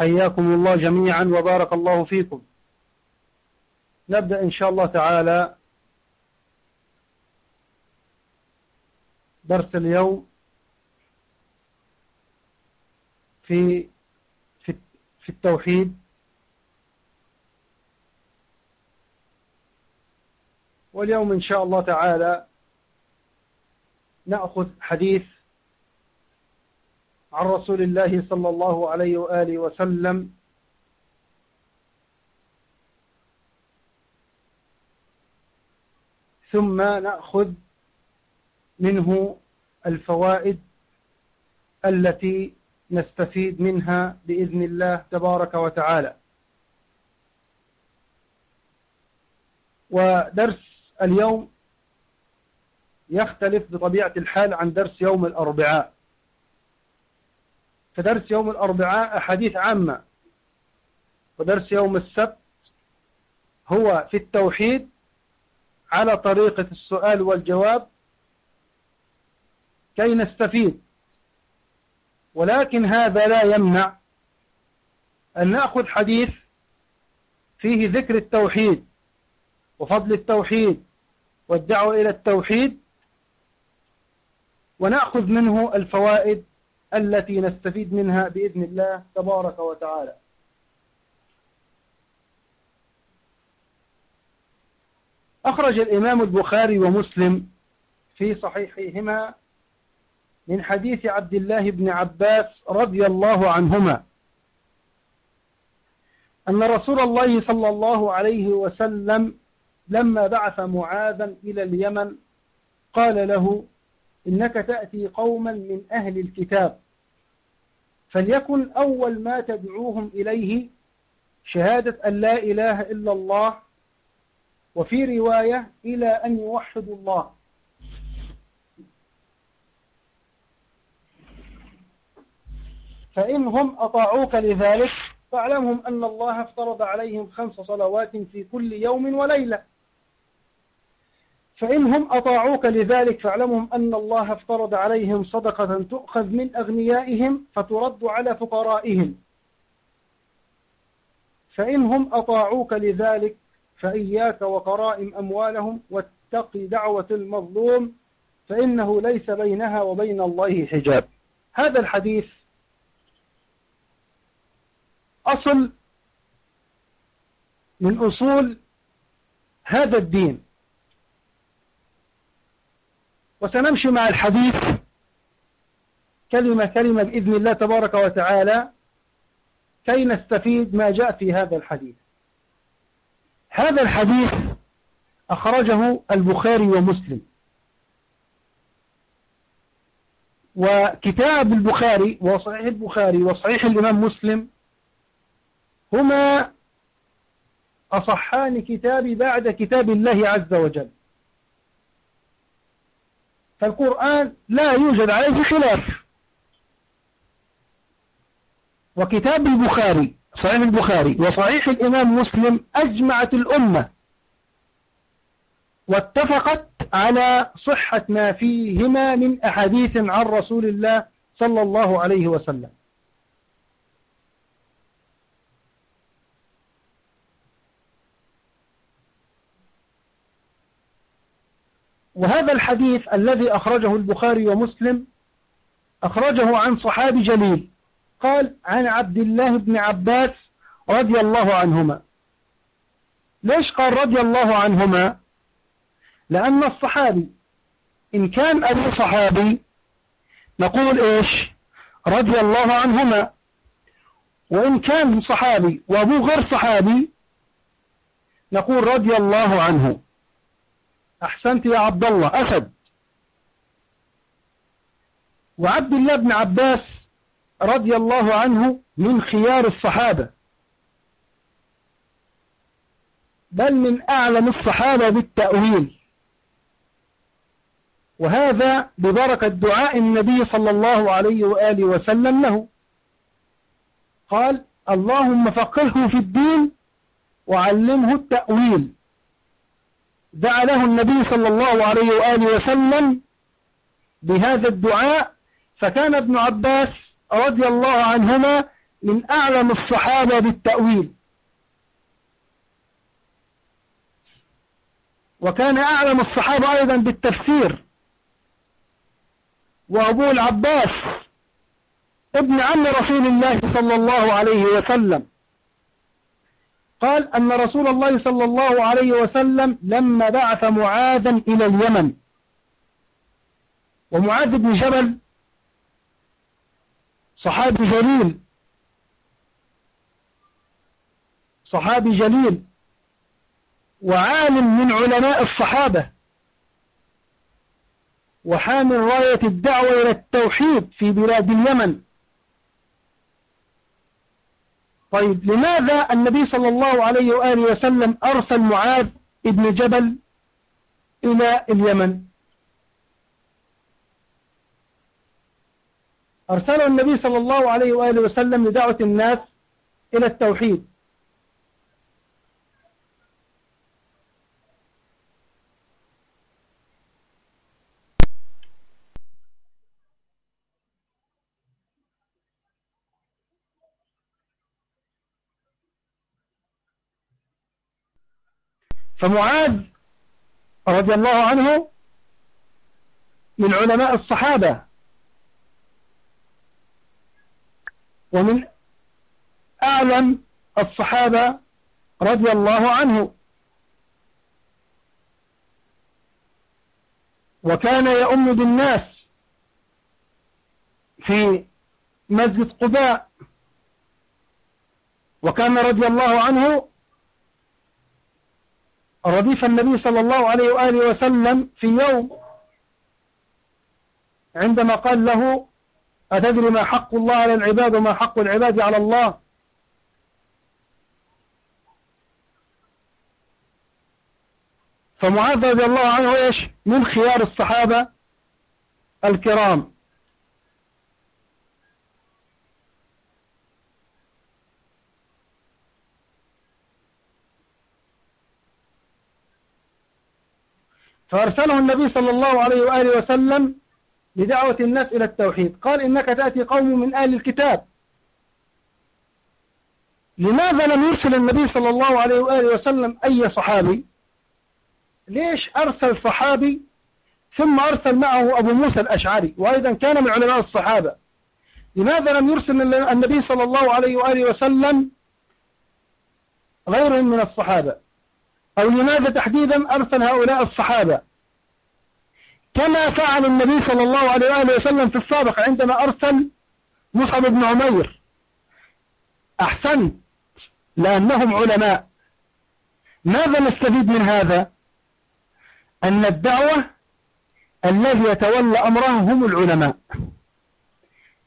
حياكم الله جميعا وبارك الله فيكم. نبدأ إن شاء الله تعالى درس اليوم في في في التوحيد. واليوم إن شاء الله تعالى نأخذ حديث عن رسول الله صلى الله عليه وآله وسلم. ثم نأخذ منه الفوائد التي نستفيد منها بإذن الله تبارك وتعالى. ودرس اليوم يختلف بطبيعة الحال عن درس يوم الأربعاء. فدرس يوم الأربعاء أحاديث عامة. ودرس يوم السبت هو في التوحيد على طريقة السؤال والجواب كي نستفيد. ولكن هذا لا يمنع أن نأخذ حديث فيه ذكر التوحيد وفضل التوحيد والدعوة إلى التوحيد ونأخذ منه الفوائد التي نستفيد منها بإذن الله تبارك وتعالى. أخرج الإمام البخاري ومسلم في صحيحهما من حديث عبد الله بن عباس رضي الله عنهما أن رسول الله صلى الله عليه وسلم لما بعث معاذا إلى اليمن قال له إنك تأتي قوما من أهل الكتاب فليكن أول ما تدعوهم إليه شهادة أن لا إله إلا الله وفي رواية إلى أن يوحدوا الله. فإنهم أطاعوك لذلك فاعلمهم أن الله افترض عليهم خمس صلوات في كل يوم وليلة. فإنهم أطاعوك لذلك فاعلمهم أن الله افترض عليهم صدقة تؤخذ من أغنيائهم فترد على فقرائهم. فإنهم أطاعوك لذلك فإياك وقرائم أموالهم واتق دعوة المظلوم فإنه ليس بينها وبين الله حجاب. هذا الحديث أصل من أصول هذا الدين. وسنمشي مع الحديث. كلمة كلمة بإذن الله تبارك وتعالى كي نستفيد ما جاء في هذا الحديث. هذا الحديث أخرجه البخاري ومسلم. وكتاب البخاري وصحيح البخاري وصحيح الإمام مسلم هما أصحان كتاب بعد كتاب الله عز وجل. فالقرآن لا يوجد عليه خلاف. وكتاب البخاري صحيح البخاري وصحيح الإمام مسلم أجمعت الأمة واتفقت على صحة ما فيهما من أحاديث عن رسول الله صلى الله عليه وسلم. وهذا الحديث الذي أخرجه البخاري ومسلم أخرجه عن صحابي جليل قال عن عبد الله بن عباس رضي الله عنهما. ليش قال رضي الله عنهما؟ لأن الصحابي إن كان أبو صحابي نقول إيش؟ رضي الله عنهما. وإن كان صحابي وأبو غير صحابي نقول رضي الله عنه. أحسنت يا عبد الله أسد وعبد الله بن عباس رضي الله عنه من خيار الصحابة. بل من أعلم الصحابة بالتأويل. وهذا ببركة دعاء النبي صلى الله عليه وآله وسلم له. قال اللهم فقهه في الدين وعلمه التأويل. دعا له النبي صلى الله عليه وآله وسلم بهذا الدعاء فكان ابن عباس رضي الله عنهما من أعلم الصحابة بالتأويل. وكان أعلم الصحابة أيضا بالتفسير. وأبو العباس ابن عم رسول الله صلى الله عليه وسلم. قال أن رسول الله صلى الله عليه وسلم لما بعث معاذا إلى اليمن. ومعاذ بن جبل صحابي جليل. صحابي جليل. وعالم من علماء الصحابة. وحامل راية الدعوة إلى التوحيد في بلاد اليمن. طيب لماذا النبي صلى الله عليه وآله وسلم أرسل معاذ ابن جبل إلى اليمن؟ أرسله النبي صلى الله عليه وآله وسلم لدعوة الناس إلى التوحيد. فمعاذ رضي الله عنه من علماء الصحابة. ومن أعلم الصحابة رضي الله عنه. وكان يؤم بالناس في مسجد قباء. وكان رضي الله عنه رديف النبي صلى الله عليه وآله وسلم في يوم عندما قال له أتدري ما حق الله على العباد وما حق العباد على الله؟ فمعاذ رضي الله عنه إيش؟ من خيار الصحابة الكرام. فأرسله النبي صلى الله عليه وآله وسلم لدعوة الناس إلى التوحيد. قال إنك تأتي قوم من أهل الكتاب. لماذا لم يرسل النبي صلى الله عليه وآله وسلم أي صحابي؟ ليش أرسل صحابي ثم أرسل معه أبو موسى الأشعري؟ وأيضا كان من علماء الصحابة. لماذا لم يرسل النبي صلى الله عليه وآله وسلم غيرهم من الصحابة؟ أو لماذا تحديدا أرسل هؤلاء الصحابة؟ كما فعل النبي صلى الله عليه وآله وسلم في السابق عندما أرسل مصعب بن عمير. أحسنت لأنهم علماء. ماذا نستفيد من هذا؟ أن الدعوة الذي يتولى أمره هم العلماء.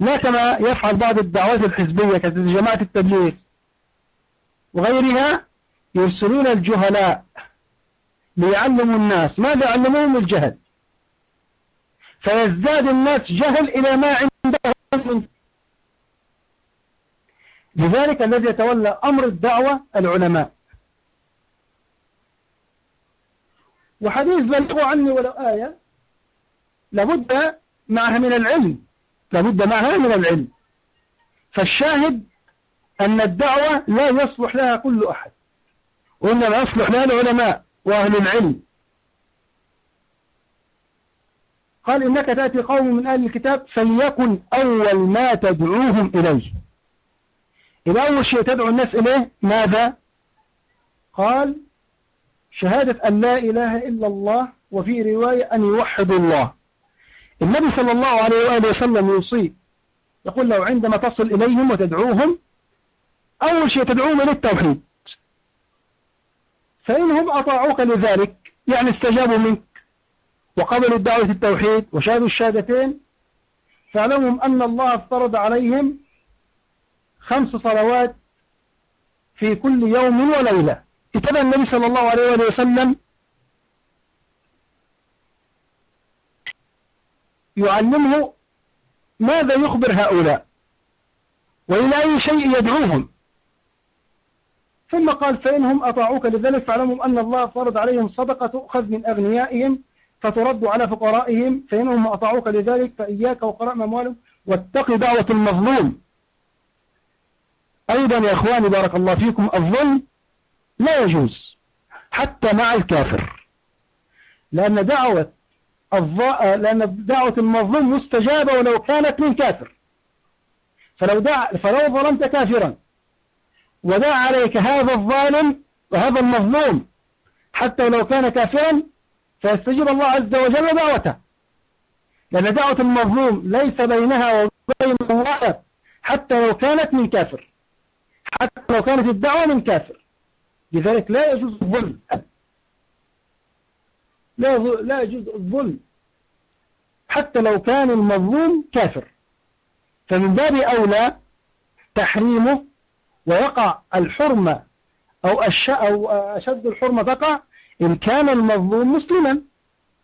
لا كما يفعل بعض الدعوات الحزبية كجماعة التبليغ وغيرها يرسلون الجهلاء ليعلموا الناس. ماذا علموهم؟ الجهل. فيزداد الناس جهل إلى ما عندهم لذلك الذي يتولى أمر الدعوة العلماء. وحديث بلغوا عني ولو آية لابد معها من العلم. لابد معها من العلم. فالشاهد أن الدعوة لا يصلح لها كل أحد. وإنما يصلح لها العلماء وأهل العلم. قال إنك تأتي قوم من أهل الكتاب فليكن أول ما تدعوهم إليه. إذا أول شيء تدعو الناس إليه ماذا؟ قال شهادة أن لا إله إلا الله وفي رواية أن يوحد الله. النبي صلى الله عليه وآله وسلم يوصي يقول له عندما تصل إليهم وتدعوهم أول شيء تدعوهم إلى التوحيد. فإنهم أطاعوك لذلك يعني استجابوا منك. وقبلوا الدعوة التوحيد وشهدوا الشهادتين فاعلمهم أن الله افترض عليهم خمس صلوات في كل يوم وليلة. اتبع النبي صلى الله عليه وسلم يعلمه ماذا يخبر هؤلاء وإلى أي شيء يدعوهم. ثم قال فإنهم أطاعوك لذلك فاعلمهم أن الله فرض عليهم صدقة تؤخذ من أغنيائهم فترد على فقرائهم فإنهم أطاعوك لذلك فإياك وقراء أموالهم واتق دعوة المظلوم. أيضا يا أخواني بارك الله فيكم الظلم لا يجوز حتى مع الكافر لأن دعوة الضاء لأن دعوة المظلوم مستجابة ولو كانت من كافر فلو دع فلو ظلمت كافرا ودعا عليك هذا الظالم وهذا المظلوم. حتى لو كان كافرا فيستجيب الله عز وجل دعوته. لأن دعوة المظلوم ليس بينها وبين الله حتى لو كانت من كافر. حتى لو كانت الدعوة من كافر. لذلك لا يجوز الظلم. لا لا يجوز الظلم. حتى لو كان المظلوم كافر. فمن باب أولى تحريمه ويقع الحرمة أو, أشد الحرمة تقع إن كان المظلوم مسلما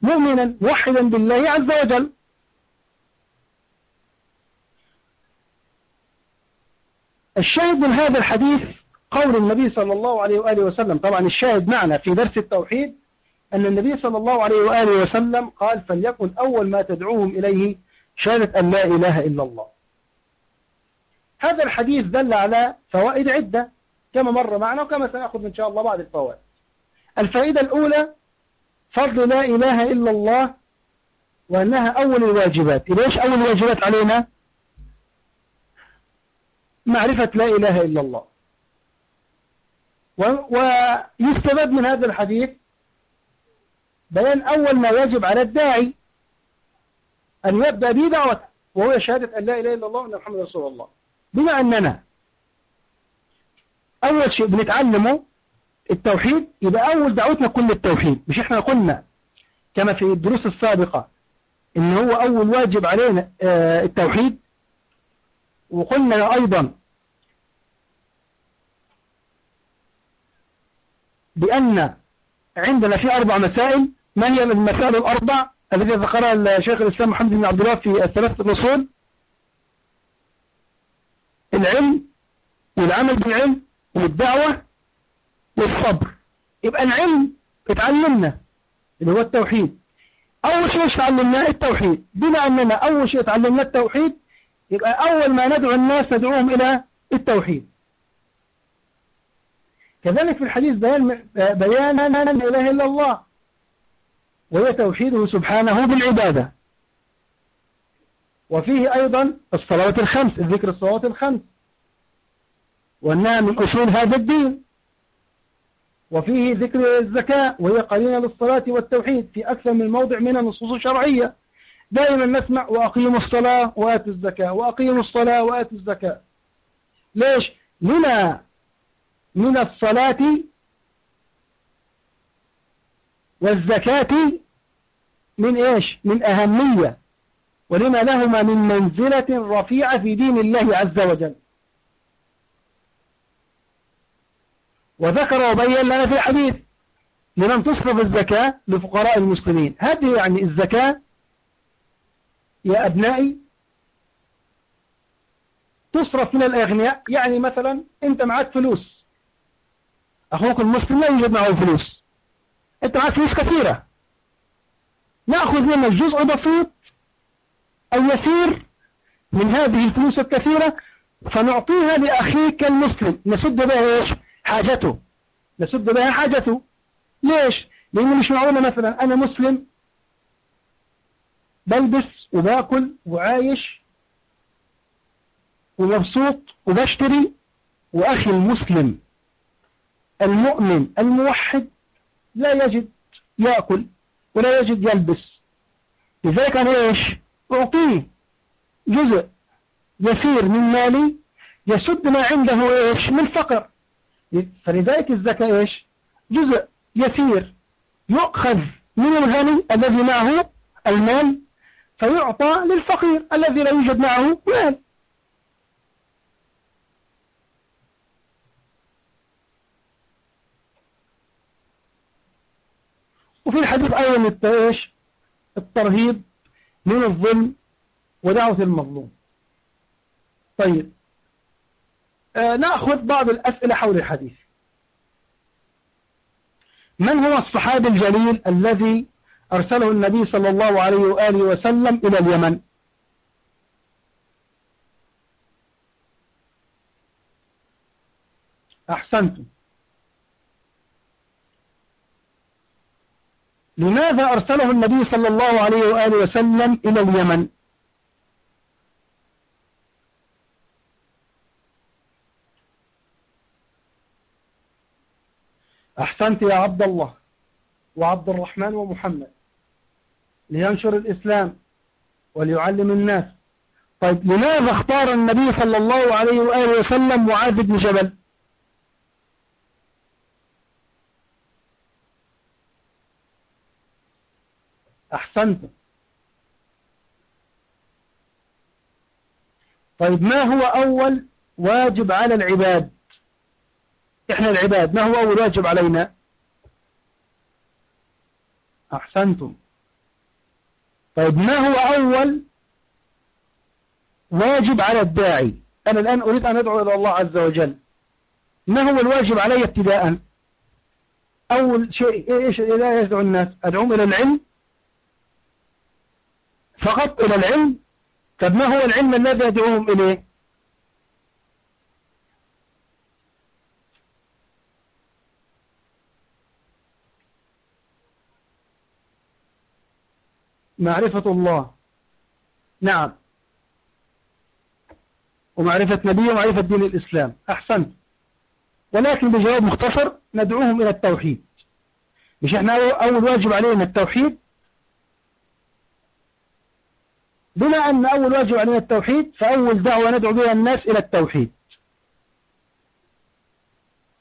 مؤمنا موحدا بالله عز وجل. الشاهد من هذا الحديث قول النبي صلى الله عليه وآله وسلم. طبعا الشاهد معنا في درس التوحيد أن النبي صلى الله عليه وآله وسلم قال فليكن أول ما تدعوهم إليه شهادة أن لا إله إلا الله. هذا الحديث دل على فوائد عدة كما مر معنا وكما سنأخذ إن شاء الله بعض الفوائد. الفائدة الأولى فضل لا إله إلا الله وأنها أول الواجبات. ليش أول الواجبات علينا؟ معرفة لا إله إلا الله. ويستفاد من هذا الحديث بيان أول ما يجب على الداعي أن يبدأ به دعوته وهو شهادة أن لا إله إلا الله وأن محمد رسول الله. بما أننا أول شيء بنتعلمه التوحيد يبقى أول دعوتنا كل التوحيد. مش إحنا قلنا كما في الدروس السابقة إن هو أول واجب علينا آه، التوحيد. وقلنا أيضا بأن عندنا في أربع مسائل. ما هي المسائل الأربع؟ التي ذكرها الشيخ الإسلام محمد بن عبد الله في الثلاثة الأصول. العلم والعمل بالعلم والدعوة والصبر. يبقى العلم اتعلمنا اللي هو التوحيد. أول شيء اتعلمناه التوحيد. بما أننا أول شيء اتعلمنا التوحيد يبقى أول ما ندعو الناس ندعوهم إلى التوحيد. كذلك في الحديث بيان بيان لا إله إلا الله وهي توحيده سبحانه بالعبادة. وفيه أيضا الصلوات الخمس ذكر الصلوات الخمس. وأنها من أصول هذا الدين. وفيه ذكر الزكاة وهي قرينة للصلاة والتوحيد في أكثر من موضع من النصوص الشرعية. دائما نسمع وأقيموا الصلاة وآتوا الزكاة وأقيموا الصلاة وآتوا الزكاة. ليش؟ لما؟ من الصلاة والزكاة من إيش؟ من أهمية. ولما لهما من منزلة رفيعة في دين الله عز وجل. وذكر وبين لنا في الحديث لمن تصرف الزكاة لفقراء المسلمين. هذه يعني الزكاة يا أبنائي تصرف من الأغنياء. يعني مثلا أنت معك فلوس. أخوك المسلم لا يوجد معه فلوس. أنت معك فلوس كثيرة. نأخذ منك جزء بسيط أو يسير من هذه الفلوس الكثيرة فنعطيها لأخيك المسلم. نسد بها إيش؟ حاجته. نسد بها حاجته. ليش؟ لأنه مش معقولة مثلا أنا مسلم بلبس وباكل وعايش ومبسوط وبشتري وأخي المسلم المؤمن الموحد لا يجد يأكل ولا يجد يلبس. لذلك أنا إيش؟ أعطيه جزء يسير من مالي يسد ما عنده إيش؟ من فقر. فلذلك الزكاة إيش؟ جزء يسير يؤخذ من الغني الذي معه المال فيعطى للفقير الذي لا يوجد معه مال. وفي الحديث أيضا الترهيب. من الظلم ودعوة المظلوم. طيب. آه نأخذ بعض الأسئلة حول الحديث. من هو الصحابي الجليل الذي أرسله النبي صلى الله عليه وآله وسلم إلى اليمن؟ أحسنتم. لماذا أرسله النبي صلى الله عليه وآله وسلم إلى اليمن؟ أحسنت يا عبد الله وعبد الرحمن ومحمد لينشر الإسلام وليعلم الناس. طيب لماذا اختار النبي صلى الله عليه وآله وسلم معاذ بن جبل؟ أحسنت. طيب ما هو أول واجب على العباد؟ إحنا العباد ما هو أول واجب علينا؟ أحسنتم. طيب ما هو أول واجب على الداعي؟ أنا الآن أريد أن أدعو إلى الله عز وجل. ما هو الواجب علي ابتداء؟ أول شيء إيش إذا يدعو الناس؟ أدعوهم إلى العلم فقط إلى العلم؟ طب ما هو العلم الذي يدعوهم إليه؟ معرفة الله. نعم. ومعرفة نبيه ومعرفة دين الإسلام. أحسنت. ولكن بجواب مختصر ندعوهم إلى التوحيد. مش إحنا أول واجب علينا التوحيد؟ بما أن أول واجب علينا التوحيد فأول دعوة ندعو بها الناس إلى التوحيد.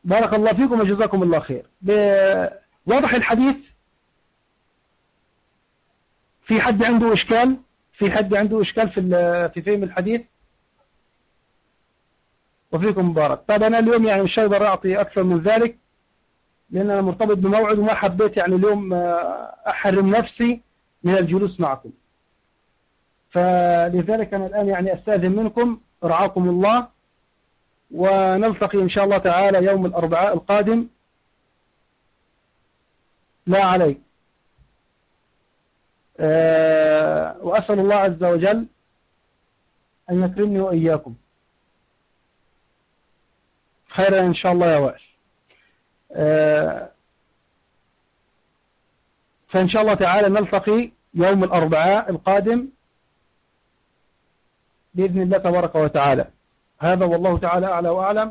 بارك الله فيكم وجزاكم الله خير. واضح الحديث؟ في حد عنده إشكال؟ في حد عنده إشكال في في فهم الحديث؟ وفيكم مبارك. طيب أنا اليوم يعني مش هقدر أعطي أكثر من ذلك لأن أنا مرتبط بموعد وما حبيت يعني اليوم آه، أحرم نفسي من الجلوس معكم. فلذلك أنا الآن يعني أستأذن منكم رعاكم الله ونلتقي إن شاء الله تعالى يوم الأربعاء القادم. لا عليك. أه وأسأل الله عز وجل أن يكرمني وإياكم. خيرا إن شاء الله يا وائل. أه فإن شاء الله تعالى نلتقي يوم الأربعاء القادم. بإذن الله تبارك وتعالى. هذا والله تعالى أعلى وأعلم.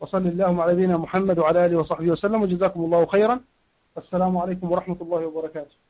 وصل اللهم على نبينا محمد وعلى آله وصحبه وسلم. وجزاكم الله خيرا. السلام عليكم ورحمة الله وبركاته.